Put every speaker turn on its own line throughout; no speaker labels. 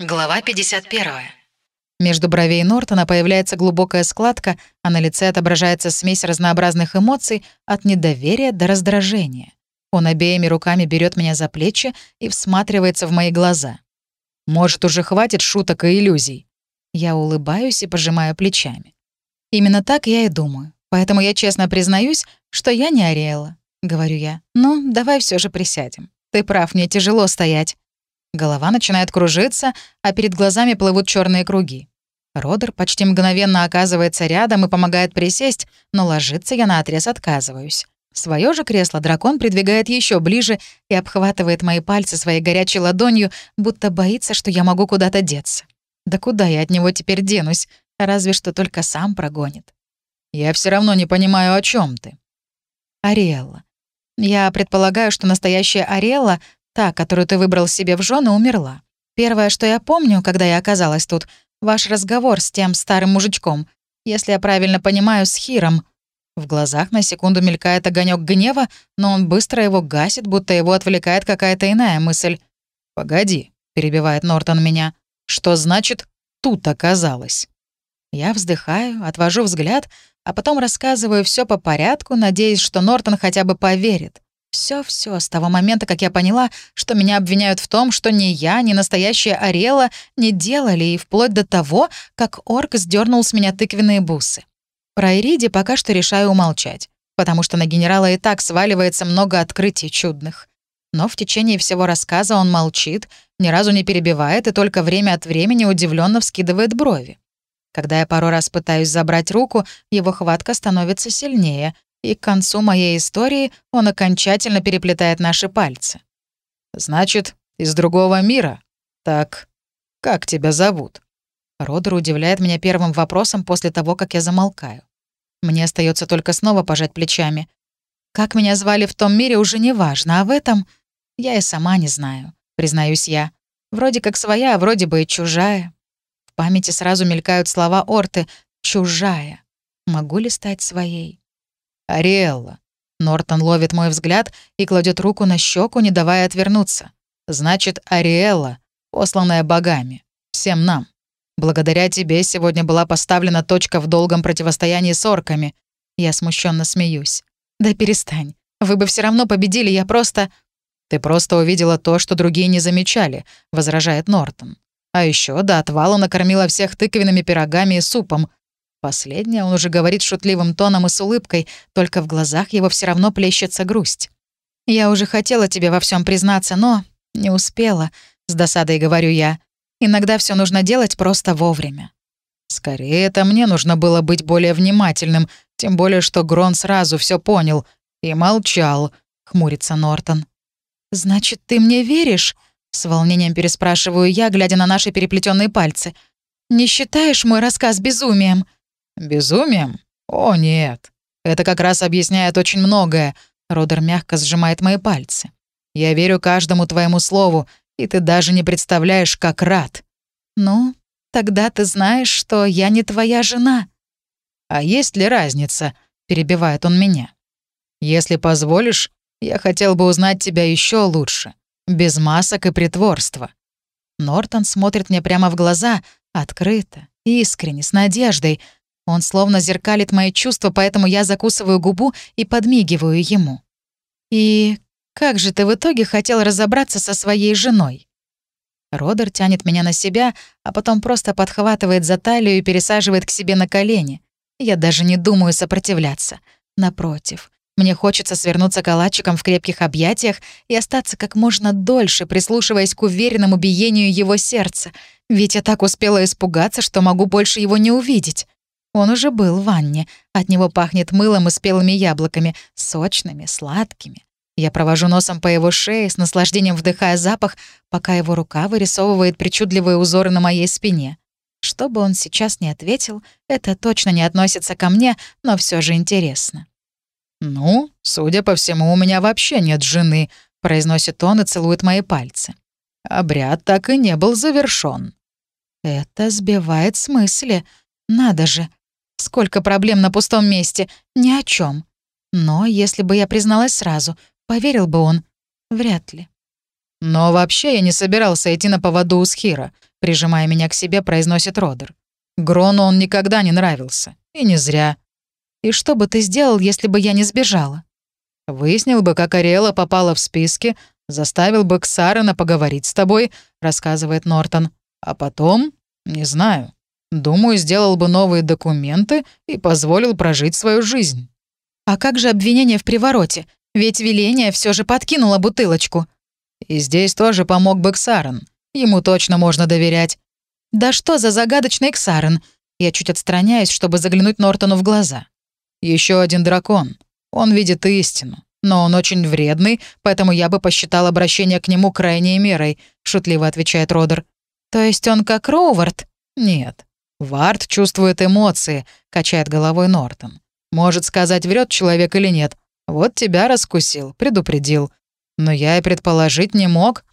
Глава 51.
Между бровей Нортона появляется глубокая складка, а на лице отображается смесь разнообразных эмоций от недоверия до раздражения. Он обеими руками берет меня за плечи и всматривается в мои глаза. «Может, уже хватит шуток и иллюзий?» Я улыбаюсь и пожимаю плечами. Именно так я и думаю. Поэтому я честно признаюсь, что я не Ариэла, — говорю я. «Ну, давай все же присядем. Ты прав, мне тяжело стоять. Голова начинает кружиться, а перед глазами плывут черные круги. Родер почти мгновенно оказывается рядом и помогает присесть, но ложиться я наотрез отказываюсь. Своё же кресло дракон придвигает еще ближе и обхватывает мои пальцы своей горячей ладонью, будто боится, что я могу куда-то деться. Да куда я от него теперь денусь? Разве что только сам прогонит. Я все равно не понимаю, о чем ты. Ариэлла. Я предполагаю, что настоящая Ариэлла Та, которую ты выбрал себе в жены, умерла. Первое, что я помню, когда я оказалась тут, ваш разговор с тем старым мужичком. Если я правильно понимаю, с Хиром. В глазах на секунду мелькает огонек гнева, но он быстро его гасит, будто его отвлекает какая-то иная мысль. «Погоди», — перебивает Нортон меня. «Что значит «тут оказалось»?» Я вздыхаю, отвожу взгляд, а потом рассказываю все по порядку, надеясь, что Нортон хотя бы поверит. Все-все с того момента, как я поняла, что меня обвиняют в том, что ни я, ни настоящая Арела не делали, и вплоть до того, как орк сдернул с меня тыквенные бусы. Про Ириди пока что решаю умолчать, потому что на генерала и так сваливается много открытий чудных. Но в течение всего рассказа он молчит, ни разу не перебивает и только время от времени удивленно вскидывает брови. Когда я пару раз пытаюсь забрать руку, его хватка становится сильнее, и к концу моей истории он окончательно переплетает наши пальцы. «Значит, из другого мира? Так, как тебя зовут?» Родер удивляет меня первым вопросом после того, как я замолкаю. Мне остается только снова пожать плечами. Как меня звали в том мире, уже не важно, а в этом я и сама не знаю, признаюсь я. Вроде как своя, а вроде бы и чужая. В памяти сразу мелькают слова Орты «чужая». Могу ли стать своей? «Ариэлла». Нортон ловит мой взгляд и кладет руку на щеку, не давая отвернуться. «Значит, Ариэлла, посланная богами. Всем нам. Благодаря тебе сегодня была поставлена точка в долгом противостоянии с орками». Я смущенно смеюсь. «Да перестань. Вы бы все равно победили, я просто...» «Ты просто увидела то, что другие не замечали», — возражает Нортон. «А еще до отвала накормила всех тыквенными пирогами и супом. Последнее он уже говорит шутливым тоном и с улыбкой, только в глазах его все равно плещется грусть. «Я уже хотела тебе во всем признаться, но не успела», — с досадой говорю я. «Иногда все нужно делать просто вовремя». «Скорее, это мне нужно было быть более внимательным, тем более, что Грон сразу все понял и молчал», — хмурится Нортон. «Значит, ты мне веришь?» — с волнением переспрашиваю я, глядя на наши переплетенные пальцы. «Не считаешь мой рассказ безумием?» Безумием? О, нет. Это как раз объясняет очень многое. Родер мягко сжимает мои пальцы. Я верю каждому твоему слову, и ты даже не представляешь, как рад. Ну, тогда ты знаешь, что я не твоя жена. А есть ли разница? Перебивает он меня. Если позволишь, я хотел бы узнать тебя еще лучше. Без масок и притворства. Нортон смотрит мне прямо в глаза, открыто, искренне, с надеждой, он словно зеркалит мои чувства, поэтому я закусываю губу и подмигиваю ему. «И как же ты в итоге хотел разобраться со своей женой?» Родер тянет меня на себя, а потом просто подхватывает за талию и пересаживает к себе на колени. Я даже не думаю сопротивляться. Напротив, мне хочется свернуться калачиком в крепких объятиях и остаться как можно дольше, прислушиваясь к уверенному биению его сердца, ведь я так успела испугаться, что могу больше его не увидеть. Он уже был в ванне. От него пахнет мылом и спелыми яблоками, сочными, сладкими. Я провожу носом по его шее, с наслаждением вдыхая запах, пока его рука вырисовывает причудливые узоры на моей спине. Что бы он сейчас не ответил, это точно не относится ко мне, но все же интересно. «Ну, судя по всему, у меня вообще нет жены», — произносит он и целует мои пальцы. Обряд так и не был завершён. Это сбивает с мысли. Надо же, Сколько проблем на пустом месте, ни о чем. Но если бы я призналась сразу, поверил бы он. Вряд ли. Но вообще я не собирался идти на поводу у Схира, прижимая меня к себе, произносит Родер. Грону он никогда не нравился. И не зря. И что бы ты сделал, если бы я не сбежала? Выяснил бы, как Ариэла попала в списки, заставил бы Ксарена поговорить с тобой, рассказывает Нортон. А потом, не знаю, думаю, сделал бы новые документы и позволил прожить свою жизнь. А как же обвинение в привороте? Ведь Веления все же подкинула бутылочку. И здесь тоже помог бы Ксарен. Ему точно можно доверять. Да что за загадочный Ксарен? Я чуть отстраняюсь, чтобы заглянуть Нортону в глаза. Еще один дракон. Он видит истину. Но он очень вредный, поэтому я бы посчитал обращение к нему крайней мерой», — шутливо отвечает Родер. «То есть он как Роувард?» «Нет. Вард чувствует эмоции», — качает головой Нортон. «Может сказать, врет человек или нет. Вот тебя раскусил, предупредил. Но я и предположить не мог».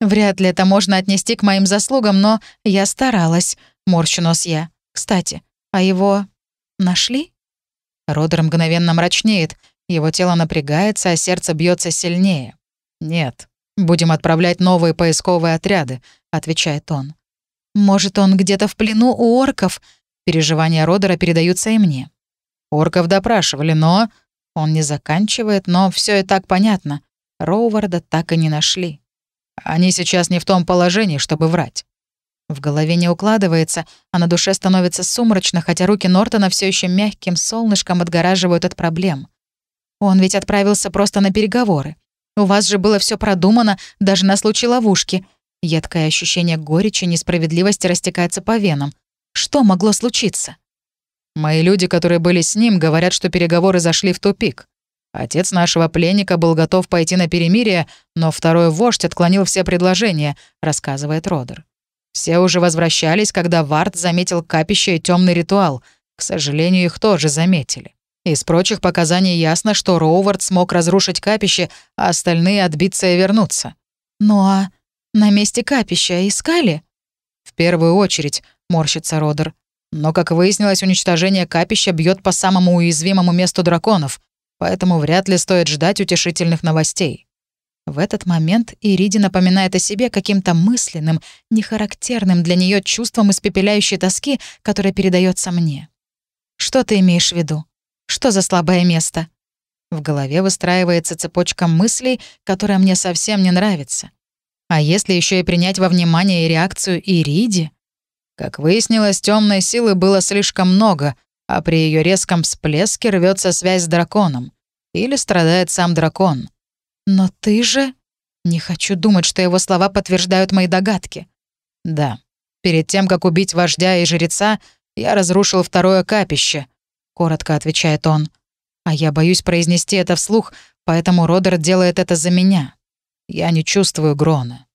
«Вряд ли это можно отнести к моим заслугам, но я старалась», — морщу нос я. «Кстати, а его нашли?» Родер мгновенно мрачнеет. Его тело напрягается, а сердце бьется сильнее. «Нет, будем отправлять новые поисковые отряды», — отвечает он. «Может, он где-то в плену у орков?» Переживания Родера передаются и мне. Орков допрашивали, но... Он не заканчивает, но все и так понятно. Роуварда так и не нашли. Они сейчас не в том положении, чтобы врать. В голове не укладывается, а на душе становится сумрачно, хотя руки Нортона все еще мягким солнышком отгораживают от проблем. Он ведь отправился просто на переговоры. У вас же было все продумано, даже на случай ловушки. Едкое ощущение горечи и несправедливости растекается по венам. Что могло случиться? Мои люди, которые были с ним, говорят, что переговоры зашли в тупик. Отец нашего пленника был готов пойти на перемирие, но второй вождь отклонил все предложения, рассказывает Родер. Все уже возвращались, когда Вард заметил капище и темный ритуал. К сожалению, их тоже заметили. Из прочих показаний ясно, что Роувард смог разрушить капище, а остальные отбиться и вернуться. «Ну а на месте капища искали?» «В первую очередь», — морщится Родер. «Но, как выяснилось, уничтожение капища бьет по самому уязвимому месту драконов, поэтому вряд ли стоит ждать утешительных новостей». В этот момент Ириди напоминает о себе каким-то мысленным, нехарактерным для нее чувством испепеляющей тоски, которое передается мне. «Что ты имеешь в виду?» Что за слабое место? В голове выстраивается цепочка мыслей, которая мне совсем не нравится. А если еще и принять во внимание реакцию Ириди? Как выяснилось, темной силы было слишком много, а при ее резком всплеске рвется связь с драконом. Или страдает сам дракон. Но ты же... Не хочу думать, что его слова подтверждают мои догадки. Да. Перед тем, как убить вождя и жреца, я разрушил второе капище, — коротко отвечает он. «А я боюсь произнести это вслух, поэтому Родер делает это за меня. Я не чувствую Грона.